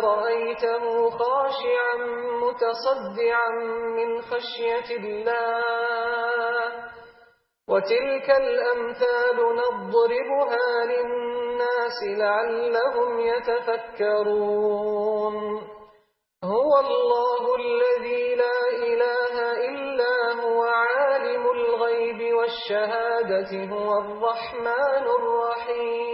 لرأيته خاشعا متصدعا من خشية الله وتلك الأمثال نضربها للناس لعلهم يتفكرون هو الله الذي لا إله إلا هو عالم الغيب والشهادة هو الرحمن الرحيم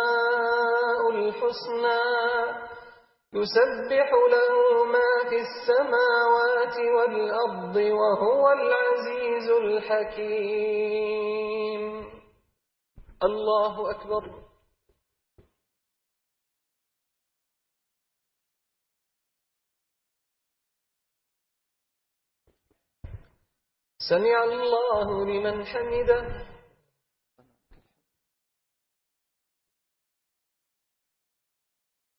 الحسنى يسبح له ما في السماوات والأرض وهو العزيز الحكيم. الله أكبر. سمع الله لمن حمده.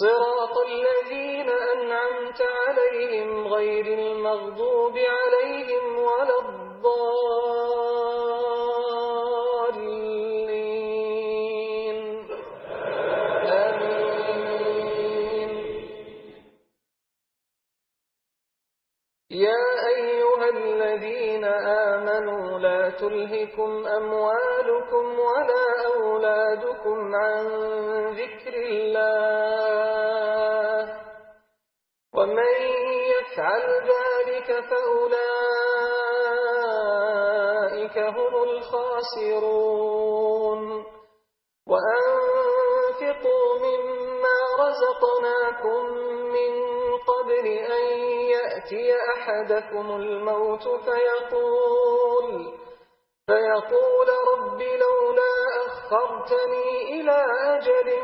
صراط الذين أنعمت عليهم غير المغضوب عليهم ولا الضالين. آمين. يا أيها الذين آمنوا لا تلهكم أموالكم ولا أولادكم عن ذكر الله. ومن يفعل ذلك فأولئك هم الخاسرون. وأنفقوا مما رزقناكم من قبل أن يأتي أحدكم الموت فيقول فيقول رب لولا أخرتني إلى أجل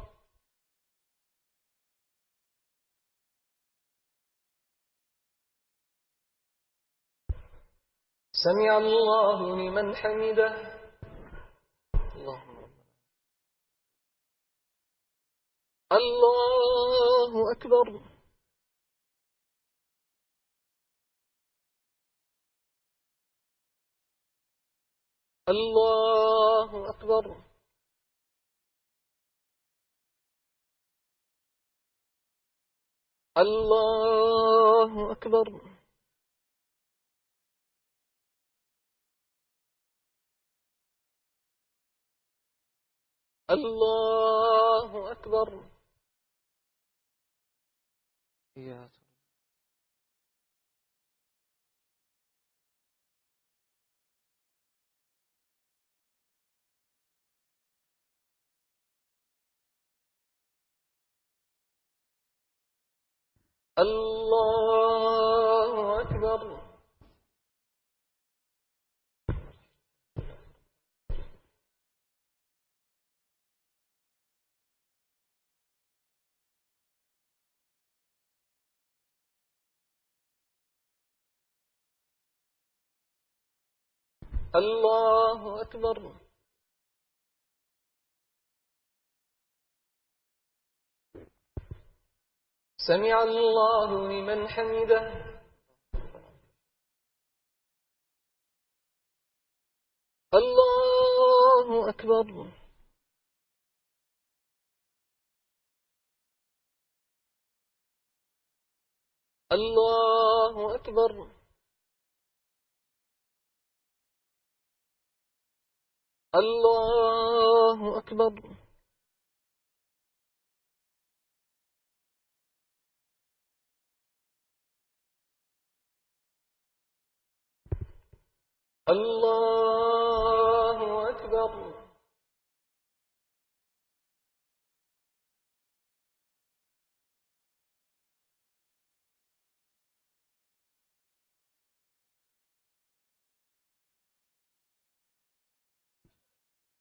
سمع الله لمن حمده. اللهم الله أكبر. الله أكبر. الله أكبر. الله أكبر يا الله أكبر الله أكبر سمع الله لمن حمده الله أكبر الله أكبر اللہ اکبر اللہ اکبر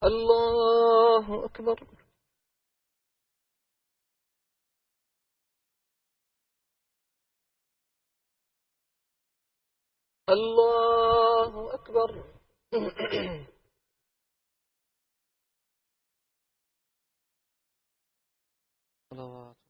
اللہ اکبر۔ اللہ اکبر۔ صلوات